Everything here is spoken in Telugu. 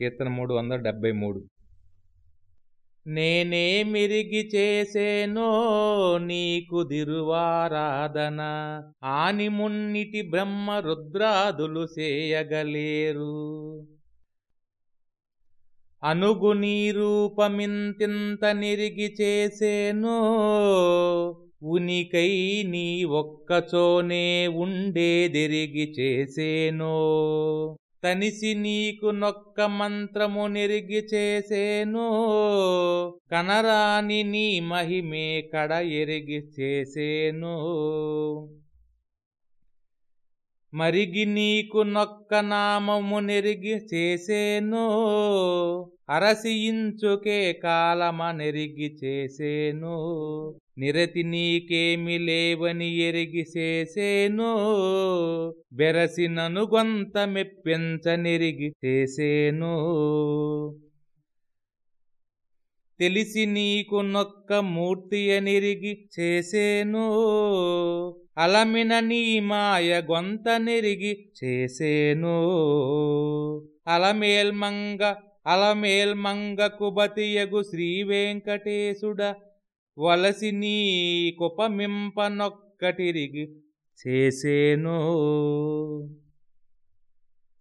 కీర్తన మూడు వందల డెబ్బై మూడు. నేనే మిరిగి చేసేనో నీకు దిరువారాధన ఆని మున్నిటి బ్రహ్మ రుద్రాదులు చేయగలేరు అనుగు నీ రూపమింతింత నిరిగి చేసేనో ఉనికై నీ ఒక్కచోనే ఉండేదిరిగి చేసేనో. తనిసి నీకు నొక్క మంత్రము నిరిగి చేసేను. కనరాని నీ మహిమే కడ ఎరిగి చేసేను. మరిగి నీకు నొక్క నామము నెరిగి చేసేను. అరసియించుకే కాలమ నెరిగి చేసేను. నిరతి నీకేమి లేవని ఎరిగి చేసేను. బెరసినను గొంత మెప్పించనిరిగి చేసేను. తెలిసి నీకు నొక్క మూర్తి ఎనిరిగి చేసేను. అలమిన నీ మాయ గొంత నెరిగి చేసేను. అలమేల్మంగ అలమేల్మంగ కుబతియగు శ్రీ వెంకటేశుడ వలసి నీ కుపమింపనొక్కటిరిగి చేసేను.